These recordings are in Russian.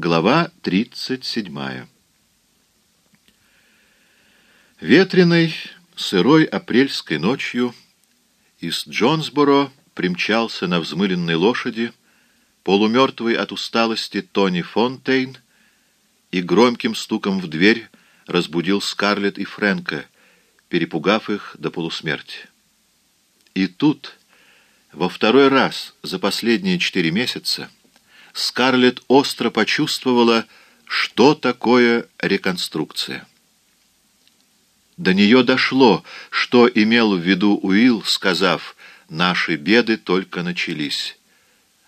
Глава 37. Ветреной, сырой апрельской ночью из Джонсборо примчался на взмыленной лошади полумертвый от усталости Тони Фонтейн и громким стуком в дверь разбудил Скарлетт и Фрэнка, перепугав их до полусмерти. И тут, во второй раз за последние четыре месяца, Скарлетт остро почувствовала, что такое реконструкция. До нее дошло, что имел в виду Уилл, сказав «наши беды только начались».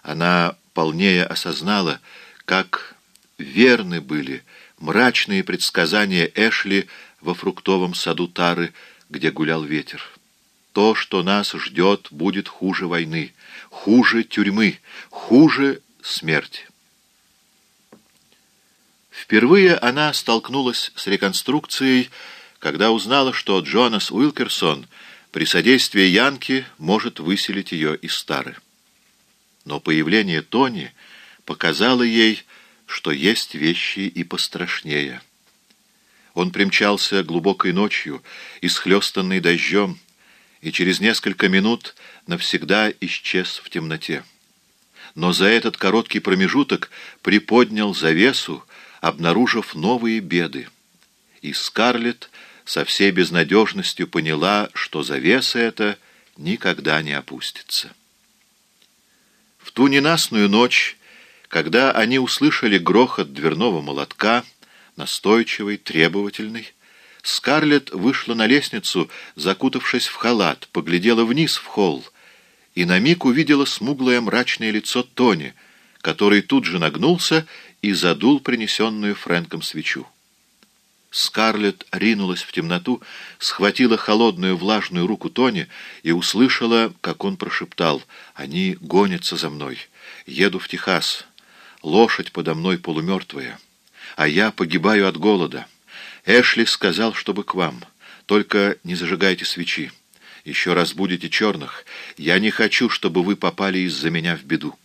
Она полнее осознала, как верны были мрачные предсказания Эшли во фруктовом саду Тары, где гулял ветер. То, что нас ждет, будет хуже войны, хуже тюрьмы, хуже смерти. Впервые она столкнулась с реконструкцией, когда узнала, что Джонас Уилкерсон при содействии Янки может выселить ее из Стары. Но появление Тони показало ей, что есть вещи и пострашнее. Он примчался глубокой ночью, исхлестанный дождем, и через несколько минут навсегда исчез в темноте но за этот короткий промежуток приподнял завесу, обнаружив новые беды. И Скарлетт со всей безнадежностью поняла, что завеса эта никогда не опустится. В ту ненастную ночь, когда они услышали грохот дверного молотка, настойчивый, требовательный, Скарлетт вышла на лестницу, закутавшись в халат, поглядела вниз в холл, и на миг увидела смуглое мрачное лицо Тони, который тут же нагнулся и задул принесенную Фрэнком свечу. Скарлетт ринулась в темноту, схватила холодную влажную руку Тони и услышала, как он прошептал «Они гонятся за мной. Еду в Техас. Лошадь подо мной полумертвая. А я погибаю от голода. Эшли сказал, чтобы к вам. Только не зажигайте свечи» еще раз будете черных. Я не хочу, чтобы вы попали из-за меня в беду.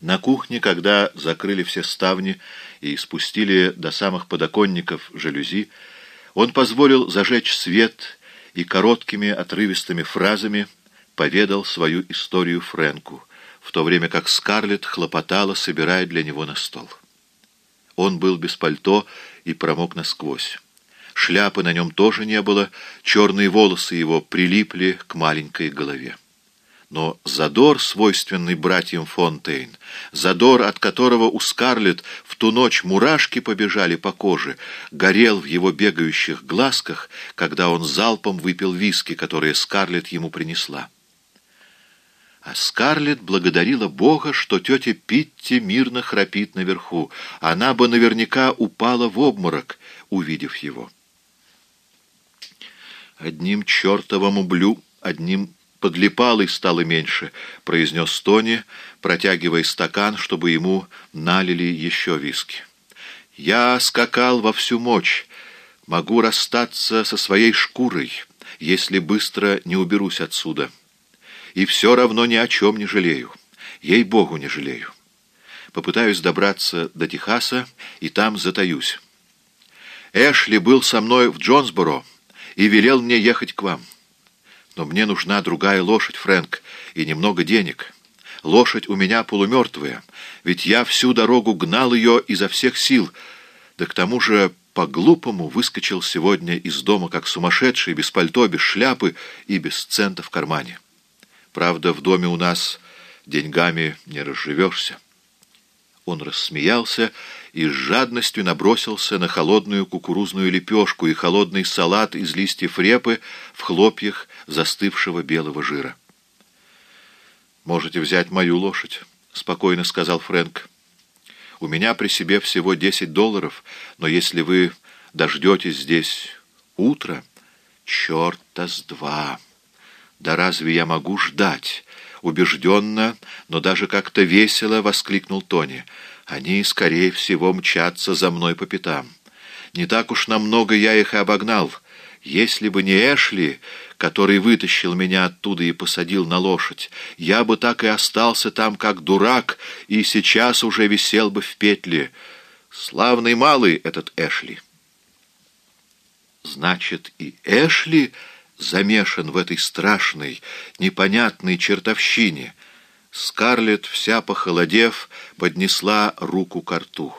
На кухне, когда закрыли все ставни и спустили до самых подоконников жалюзи, он позволил зажечь свет и короткими отрывистыми фразами поведал свою историю Фрэнку, в то время как Скарлетт хлопотала, собирая для него на стол. Он был без пальто и промок насквозь. Шляпы на нем тоже не было, черные волосы его прилипли к маленькой голове. Но задор, свойственный братьям Фонтейн, задор, от которого у Скарлетт в ту ночь мурашки побежали по коже, горел в его бегающих глазках, когда он залпом выпил виски, которые Скарлетт ему принесла. А Скарлетт благодарила Бога, что тетя Питти мирно храпит наверху. Она бы наверняка упала в обморок, увидев его. «Одним чертовым ублю, одним подлипалой стало меньше», — произнес Тони, протягивая стакан, чтобы ему налили еще виски. «Я скакал во всю мощь, могу расстаться со своей шкурой, если быстро не уберусь отсюда. И все равно ни о чем не жалею, ей-богу не жалею. Попытаюсь добраться до Техаса и там затаюсь. Эшли был со мной в Джонсборо, и велел мне ехать к вам. Но мне нужна другая лошадь, Фрэнк, и немного денег. Лошадь у меня полумертвая, ведь я всю дорогу гнал ее изо всех сил, да к тому же по-глупому выскочил сегодня из дома как сумасшедший, без пальто, без шляпы и без цента в кармане. Правда, в доме у нас деньгами не разживешься. Он рассмеялся и с жадностью набросился на холодную кукурузную лепешку и холодный салат из листьев репы в хлопьях застывшего белого жира. «Можете взять мою лошадь», — спокойно сказал Фрэнк. «У меня при себе всего десять долларов, но если вы дождетесь здесь утро, черта с два! Да разве я могу ждать?» Убежденно, но даже как-то весело воскликнул Тони — они, скорее всего, мчатся за мной по пятам. Не так уж намного я их и обогнал. Если бы не Эшли, который вытащил меня оттуда и посадил на лошадь, я бы так и остался там, как дурак, и сейчас уже висел бы в петле. Славный малый этот Эшли. Значит, и Эшли замешан в этой страшной, непонятной чертовщине. Скарлетт, вся похолодев, поднесла руку к рту.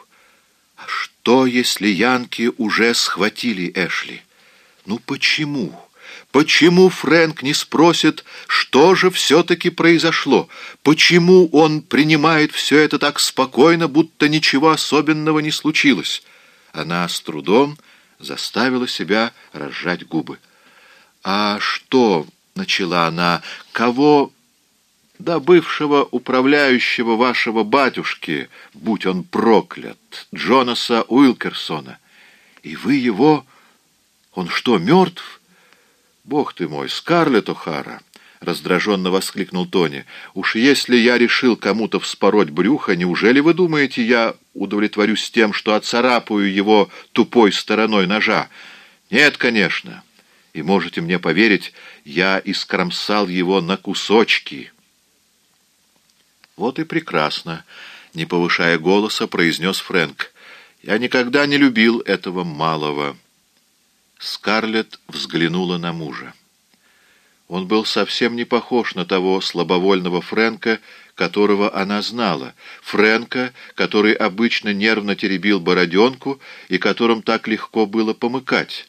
А что, если янки уже схватили Эшли? Ну почему? Почему Фрэнк не спросит, что же все-таки произошло? Почему он принимает все это так спокойно, будто ничего особенного не случилось? Она с трудом заставила себя разжать губы. «А что?» — начала она. «Кого?» «Да бывшего управляющего вашего батюшки, будь он проклят, Джонаса Уилкерсона. И вы его...» Он что, мертв? Бог ты мой, Скарлетт О'Хара! Раздраженно воскликнул Тони. «Уж если я решил кому-то вспороть брюхо, неужели вы думаете, я удовлетворюсь тем, что отцарапаю его тупой стороной ножа? Нет, конечно. И можете мне поверить, я искромсал его на кусочки». «Вот и прекрасно», — не повышая голоса, произнес Фрэнк. «Я никогда не любил этого малого». Скарлетт взглянула на мужа. Он был совсем не похож на того слабовольного Фрэнка, которого она знала, Фрэнка, который обычно нервно теребил бороденку и которым так легко было помыкать.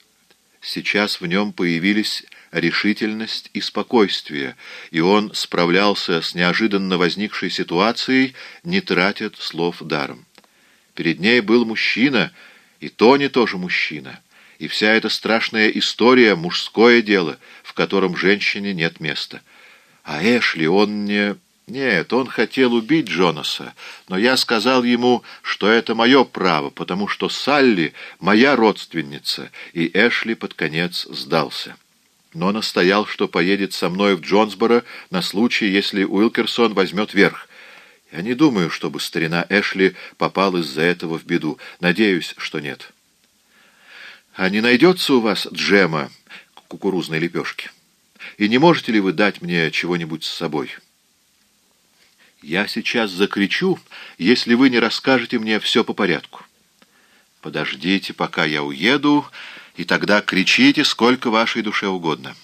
Сейчас в нем появились решительность и спокойствие, и он справлялся с неожиданно возникшей ситуацией, не тратя слов даром. Перед ней был мужчина, и Тони тоже мужчина. И вся эта страшная история — мужское дело, в котором женщине нет места. А Эшли, он не... Нет, он хотел убить Джонаса, но я сказал ему, что это мое право, потому что Салли — моя родственница, и Эшли под конец сдался. Но настоял, что поедет со мной в Джонсборо на случай, если Уилкерсон возьмет верх. Я не думаю, чтобы старина Эшли попал из-за этого в беду. Надеюсь, что нет». А не найдется у вас джема кукурузной лепешки? И не можете ли вы дать мне чего-нибудь с собой? Я сейчас закричу, если вы не расскажете мне все по порядку. Подождите, пока я уеду, и тогда кричите, сколько вашей душе угодно.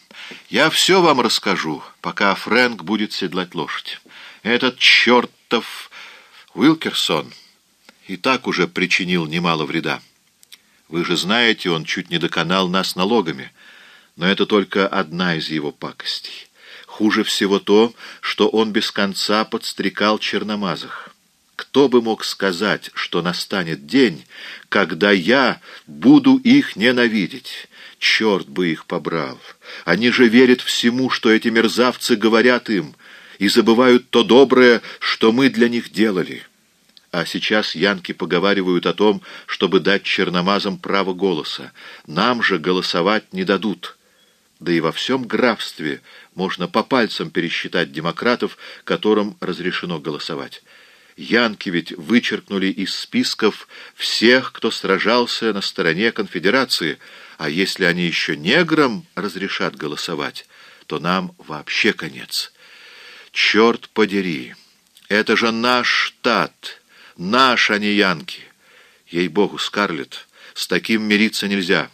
Я все вам расскажу, пока Фрэнк будет седлать лошадь. Этот чертов Уилкерсон и так уже причинил немало вреда. Вы же знаете, он чуть не доконал нас налогами. Но это только одна из его пакостей. Хуже всего то, что он без конца подстрекал черномазых. Кто бы мог сказать, что настанет день, когда я буду их ненавидеть? Черт бы их побрал! Они же верят всему, что эти мерзавцы говорят им, и забывают то доброе, что мы для них делали». А сейчас янки поговаривают о том, чтобы дать черномазам право голоса. Нам же голосовать не дадут. Да и во всем графстве можно по пальцам пересчитать демократов, которым разрешено голосовать. Янки ведь вычеркнули из списков всех, кто сражался на стороне конфедерации, а если они еще неграм разрешат голосовать, то нам вообще конец. Черт подери! Это же наш штат!» Наш, а не Янки. Ей-богу, Скарлетт, с таким мириться нельзя.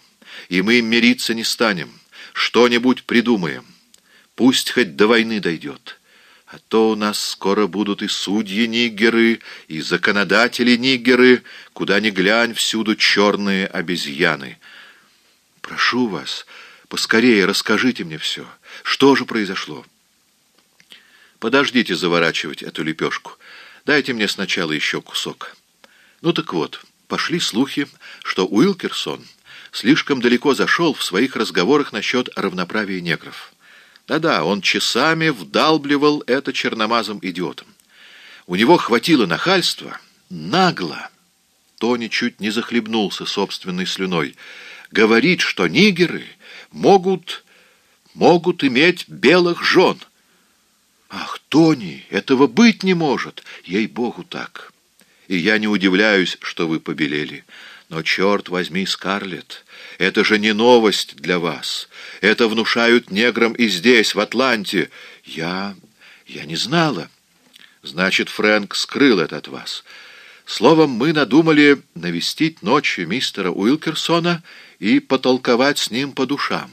И мы мириться не станем. Что-нибудь придумаем. Пусть хоть до войны дойдет. А то у нас скоро будут и судьи-нигеры, и законодатели-нигеры, куда ни глянь, всюду черные обезьяны. Прошу вас, поскорее расскажите мне все. Что же произошло? Подождите заворачивать эту лепешку. Дайте мне сначала еще кусок. Ну так вот, пошли слухи, что Уилкерсон слишком далеко зашел в своих разговорах насчет равноправия негров. Да-да, он часами вдалбливал это черномазым идиотом. У него хватило нахальства, нагло. Тони чуть не захлебнулся собственной слюной. Говорит, что нигеры могут, могут иметь белых жен. «Ах, Тони, этого быть не может! Ей-богу, так! И я не удивляюсь, что вы побелели. Но, черт возьми, Скарлетт, это же не новость для вас. Это внушают неграм и здесь, в Атланте. Я... я не знала. Значит, Фрэнк скрыл это от вас. Словом, мы надумали навестить ночью мистера Уилкерсона и потолковать с ним по душам.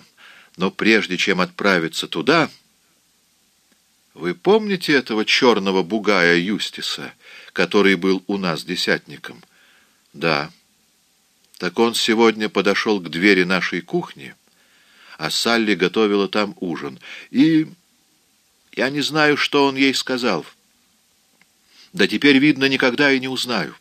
Но прежде чем отправиться туда... Вы помните этого черного бугая Юстиса, который был у нас десятником? Да. Так он сегодня подошел к двери нашей кухни, а Салли готовила там ужин. И я не знаю, что он ей сказал. Да теперь, видно, никогда и не узнаю.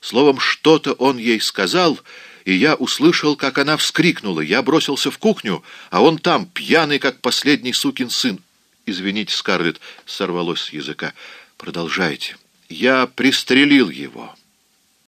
Словом, что-то он ей сказал, и я услышал, как она вскрикнула. Я бросился в кухню, а он там, пьяный, как последний сукин сын. «Извините, Скарлетт», — сорвалось с языка. «Продолжайте. Я пристрелил его».